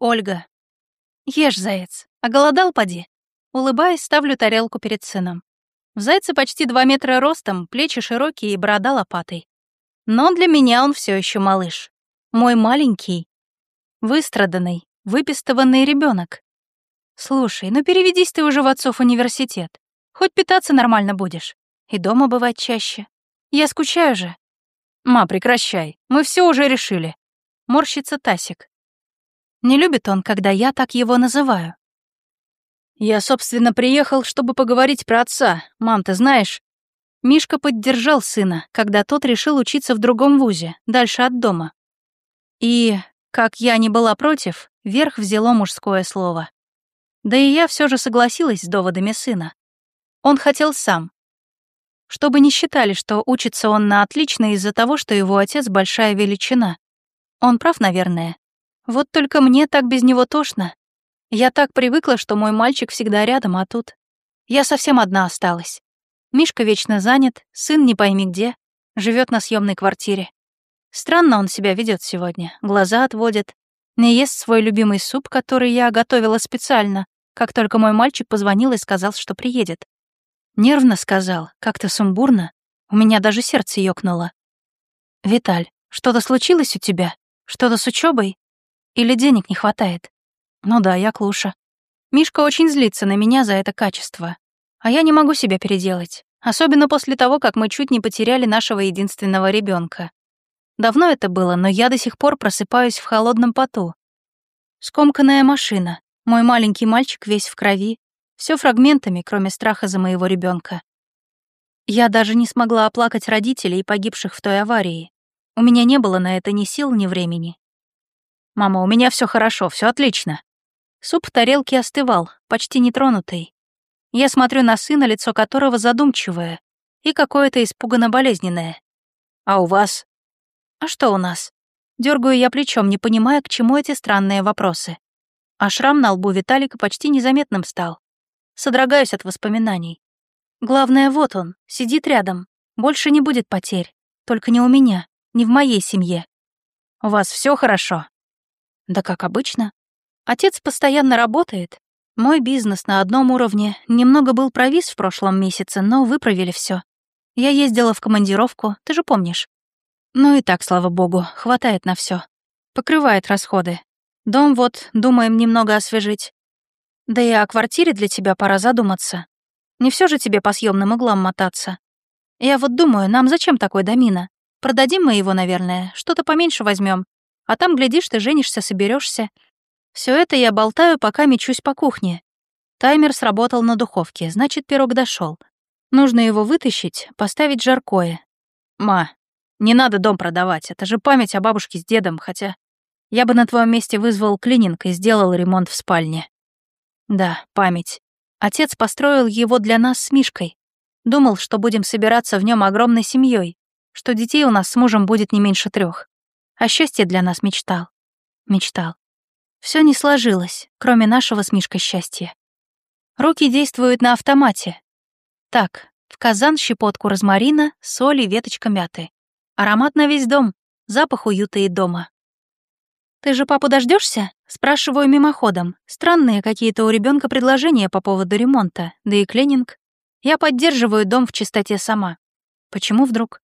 Ольга. Ешь, заяц. Оголодал, поди. Улыбаясь, ставлю тарелку перед сыном. В зайце почти два метра ростом, плечи широкие и борода лопатой. Но для меня он все еще малыш. Мой маленький, выстраданный, выпистованный ребенок. Слушай, ну переведись ты уже в отцов университет. Хоть питаться нормально будешь. И дома бывать чаще. Я скучаю же. Ма, прекращай. Мы все уже решили. Морщится Тасик. Не любит он, когда я так его называю. Я, собственно, приехал, чтобы поговорить про отца. Мам, ты знаешь... Мишка поддержал сына, когда тот решил учиться в другом вузе, дальше от дома. И, как я не была против, верх взяло мужское слово. Да и я все же согласилась с доводами сына. Он хотел сам. Чтобы не считали, что учится он на отлично из-за того, что его отец большая величина. Он прав, наверное. Вот только мне так без него тошно. Я так привыкла, что мой мальчик всегда рядом, а тут... Я совсем одна осталась. Мишка вечно занят, сын не пойми где, живет на съемной квартире. Странно он себя ведет сегодня, глаза отводит, не ест свой любимый суп, который я готовила специально, как только мой мальчик позвонил и сказал, что приедет. Нервно сказал, как-то сумбурно, у меня даже сердце ёкнуло. «Виталь, что-то случилось у тебя? Что-то с учебой? Или денег не хватает? Ну да, я клуша. Мишка очень злится на меня за это качество. А я не могу себя переделать. Особенно после того, как мы чуть не потеряли нашего единственного ребенка. Давно это было, но я до сих пор просыпаюсь в холодном поту. Скомканная машина. Мой маленький мальчик весь в крови. Все фрагментами, кроме страха за моего ребенка. Я даже не смогла оплакать родителей, погибших в той аварии. У меня не было на это ни сил, ни времени. «Мама, у меня все хорошо, все отлично». Суп в тарелке остывал, почти нетронутый. Я смотрю на сына, лицо которого задумчивое и какое-то испуганно болезненное. «А у вас?» «А что у нас?» Дергаю я плечом, не понимая, к чему эти странные вопросы. А шрам на лбу Виталика почти незаметным стал. Содрогаюсь от воспоминаний. Главное, вот он, сидит рядом. Больше не будет потерь. Только не у меня, не в моей семье. У вас все хорошо? Да как обычно. Отец постоянно работает. Мой бизнес на одном уровне немного был провис в прошлом месяце, но выправили все. Я ездила в командировку, ты же помнишь. Ну и так, слава богу, хватает на все. Покрывает расходы. Дом вот, думаем немного освежить. Да и о квартире для тебя пора задуматься. Не все же тебе по съемным углам мотаться. Я вот думаю, нам зачем такой домина? Продадим мы его, наверное, что-то поменьше возьмем, а там, глядишь, ты женишься, соберешься. Все это я болтаю, пока мечусь по кухне. Таймер сработал на духовке, значит, пирог дошел. Нужно его вытащить, поставить жаркое. Ма, не надо дом продавать, это же память о бабушке с дедом, хотя я бы на твоем месте вызвал клининг и сделал ремонт в спальне. Да, память. Отец построил его для нас с Мишкой. Думал, что будем собираться в нем огромной семьей, что детей у нас с мужем будет не меньше трех. А счастье для нас мечтал. Мечтал. Все не сложилось, кроме нашего с Мишкой счастья. Руки действуют на автомате. Так, в казан щепотку розмарина, соль и веточка мяты. Аромат на весь дом, запах уюта и дома. «Ты же папу дождешься? Спрашиваю мимоходом. Странные какие-то у ребенка предложения по поводу ремонта, да и клининг. Я поддерживаю дом в чистоте сама. Почему вдруг?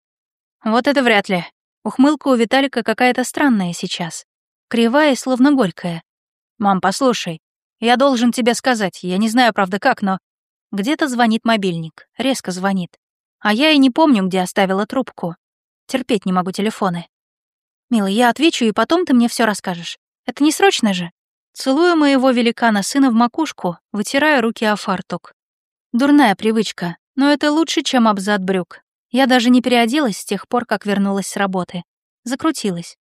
Вот это вряд ли. Ухмылка у Виталика какая-то странная сейчас. Кривая словно горькая. «Мам, послушай, я должен тебе сказать, я не знаю, правда, как, но...» Где-то звонит мобильник, резко звонит. А я и не помню, где оставила трубку. Терпеть не могу телефоны. «Милый, я отвечу, и потом ты мне все расскажешь. Это не срочно же?» Целую моего великана сына в макушку, вытирая руки о фартук. Дурная привычка, но это лучше, чем абзац брюк. Я даже не переоделась с тех пор, как вернулась с работы. Закрутилась.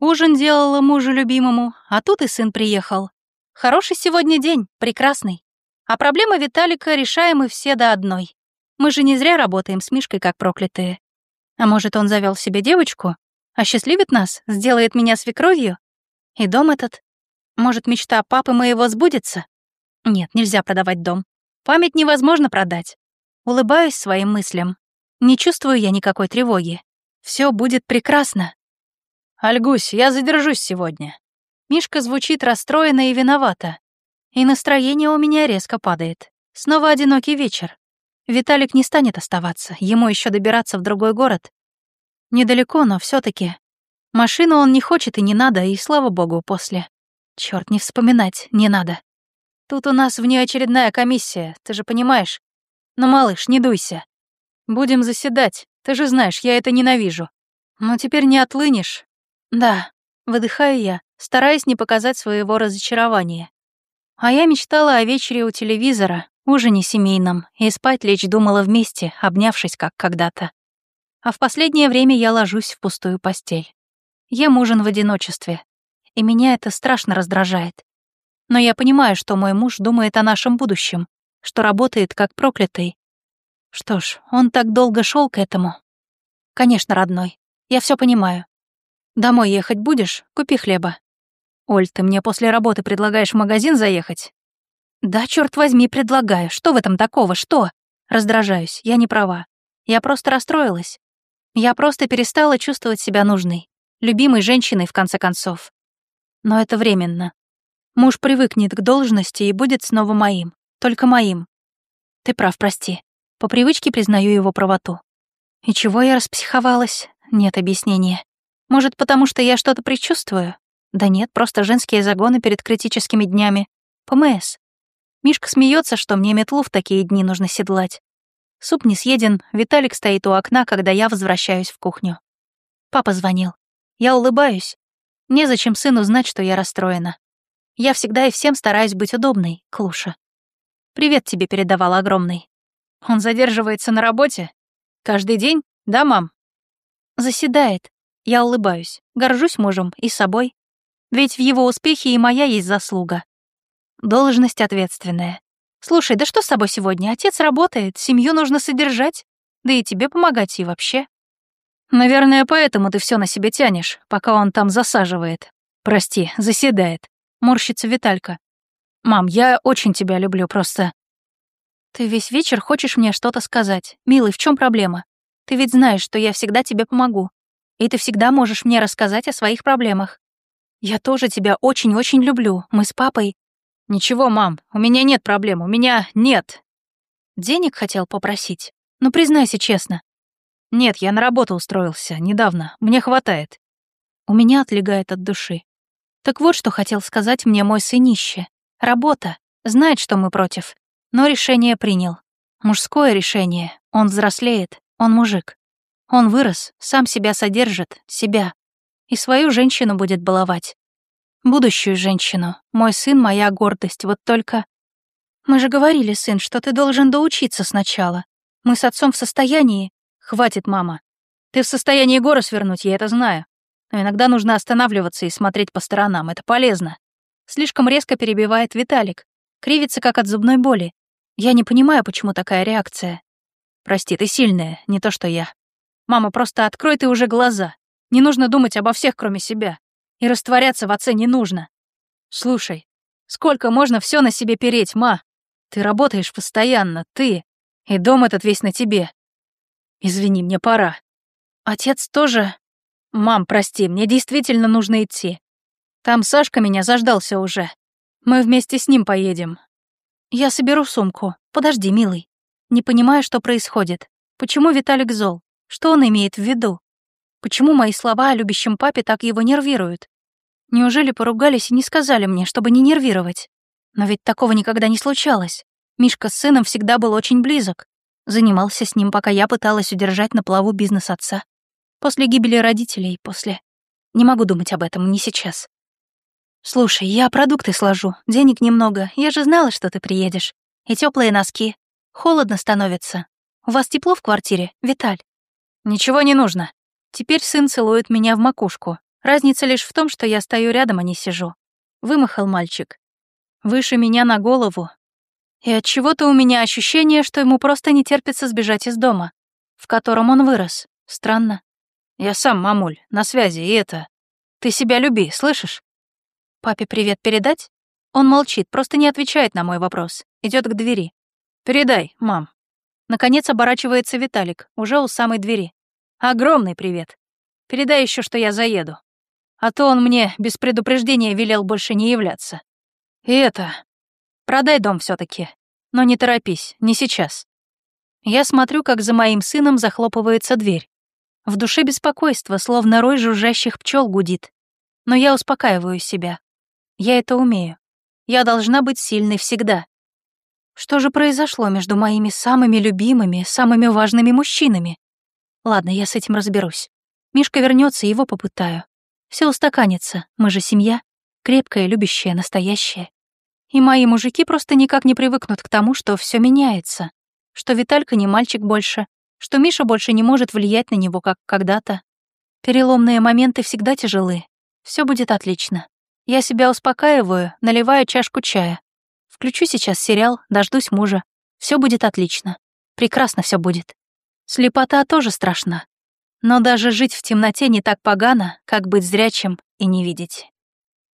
Ужин делала мужу любимому, а тут и сын приехал. Хороший сегодня день, прекрасный. А проблемы Виталика решаем мы все до одной. Мы же не зря работаем с Мишкой как проклятые. А может, он завел себе девочку? Осчастливит нас? Сделает меня свекровью? И дом этот? Может, мечта папы моего сбудется? Нет, нельзя продавать дом. Память невозможно продать. Улыбаюсь своим мыслям. Не чувствую я никакой тревоги. Все будет прекрасно. Альгусь, я задержусь сегодня. Мишка звучит расстроенно и виновата. И настроение у меня резко падает. Снова одинокий вечер. Виталик не станет оставаться, ему еще добираться в другой город. Недалеко, но все таки Машину он не хочет и не надо, и слава богу, после. Черт, не вспоминать, не надо. Тут у нас внеочередная комиссия, ты же понимаешь. Но, малыш, не дуйся. Будем заседать, ты же знаешь, я это ненавижу. Но теперь не отлынешь. Да, выдыхаю я, стараясь не показать своего разочарования. А я мечтала о вечере у телевизора, ужине семейном, и спать лечь думала вместе, обнявшись как когда-то. А в последнее время я ложусь в пустую постель. Ем ужин в одиночестве, и меня это страшно раздражает. Но я понимаю, что мой муж думает о нашем будущем, что работает как проклятый. Что ж, он так долго шел к этому. Конечно, родной, я все понимаю. Домой ехать будешь? Купи хлеба. Оль, ты мне после работы предлагаешь в магазин заехать? Да, черт возьми, предлагаю. Что в этом такого? Что? Раздражаюсь, я не права. Я просто расстроилась. Я просто перестала чувствовать себя нужной. Любимой женщиной, в конце концов. Но это временно. Муж привыкнет к должности и будет снова моим. Только моим. Ты прав, прости. По привычке признаю его правоту. И чего я распсиховалась? Нет объяснения. Может, потому что я что-то предчувствую? Да нет, просто женские загоны перед критическими днями. ПМС. Мишка смеется, что мне метлу в такие дни нужно седлать. Суп не съеден, Виталик стоит у окна, когда я возвращаюсь в кухню. Папа звонил. Я улыбаюсь. Незачем сыну знать, что я расстроена. Я всегда и всем стараюсь быть удобной, Клуша. Привет тебе передавал огромный. Он задерживается на работе? Каждый день? Да, мам? Заседает. Я улыбаюсь. Горжусь мужем и собой. Ведь в его успехе и моя есть заслуга. Должность ответственная. Слушай, да что с тобой сегодня? Отец работает, семью нужно содержать. Да и тебе помогать и вообще. Наверное, поэтому ты все на себе тянешь, пока он там засаживает. Прости, заседает. Морщится Виталька. Мам, я очень тебя люблю, просто... Ты весь вечер хочешь мне что-то сказать. Милый, в чем проблема? Ты ведь знаешь, что я всегда тебе помогу. И ты всегда можешь мне рассказать о своих проблемах. Я тоже тебя очень-очень люблю. Мы с папой... Ничего, мам, у меня нет проблем, у меня нет. Денег хотел попросить? Ну, признайся честно. Нет, я на работу устроился, недавно. Мне хватает. У меня отлегает от души. Так вот, что хотел сказать мне мой сынище. Работа. Знает, что мы против. Но решение принял. Мужское решение. Он взрослеет. Он мужик. Он вырос, сам себя содержит, себя. И свою женщину будет баловать. Будущую женщину. Мой сын — моя гордость. Вот только... Мы же говорили, сын, что ты должен доучиться сначала. Мы с отцом в состоянии... «Хватит, мама. Ты в состоянии горы свернуть, я это знаю. Но иногда нужно останавливаться и смотреть по сторонам, это полезно». Слишком резко перебивает Виталик. Кривится, как от зубной боли. Я не понимаю, почему такая реакция. Прости, ты сильная, не то что я. Мама, просто открой ты уже глаза. Не нужно думать обо всех, кроме себя. И растворяться в отце не нужно. Слушай, сколько можно все на себе переть, ма? Ты работаешь постоянно, ты. И дом этот весь на тебе. Извини, мне пора. Отец тоже... Мам, прости, мне действительно нужно идти. Там Сашка меня заждался уже. Мы вместе с ним поедем. Я соберу сумку. Подожди, милый. Не понимаю, что происходит. Почему Виталик зол? Что он имеет в виду? Почему мои слова о любящем папе так его нервируют? Неужели поругались и не сказали мне, чтобы не нервировать? Но ведь такого никогда не случалось. Мишка с сыном всегда был очень близок. Занимался с ним, пока я пыталась удержать на плаву бизнес отца. После гибели родителей, после... Не могу думать об этом, не сейчас. Слушай, я продукты сложу, денег немного, я же знала, что ты приедешь. И теплые носки. Холодно становится. У вас тепло в квартире, Виталь? Ничего не нужно. Теперь сын целует меня в макушку. Разница лишь в том, что я стою рядом, а не сижу. Вымахал мальчик. Выше меня на голову, и от чего-то у меня ощущение, что ему просто не терпится сбежать из дома, в котором он вырос. Странно. Я сам, мамуль, на связи, и это... Ты себя люби, слышишь? Папе привет передать? Он молчит, просто не отвечает на мой вопрос. Идет к двери. Передай, мам. Наконец оборачивается Виталик, уже у самой двери. Огромный привет. Передай еще, что я заеду. А то он мне без предупреждения велел больше не являться. И это... Продай дом все таки Но не торопись, не сейчас. Я смотрю, как за моим сыном захлопывается дверь. В душе беспокойство, словно рой жужжащих пчел гудит. Но я успокаиваю себя. Я это умею. Я должна быть сильной всегда. Что же произошло между моими самыми любимыми, самыми важными мужчинами? Ладно, я с этим разберусь. Мишка вернется, его попытаю. Все устаканится, мы же семья, крепкая, любящая, настоящая. И мои мужики просто никак не привыкнут к тому, что все меняется, что Виталька не мальчик больше, что Миша больше не может влиять на него, как когда-то. Переломные моменты всегда тяжелы. Все будет отлично. Я себя успокаиваю, наливаю чашку чая. Включу сейчас сериал, дождусь мужа. Все будет отлично. Прекрасно все будет. Слепота тоже страшна. Но даже жить в темноте не так погано, как быть зрячим и не видеть.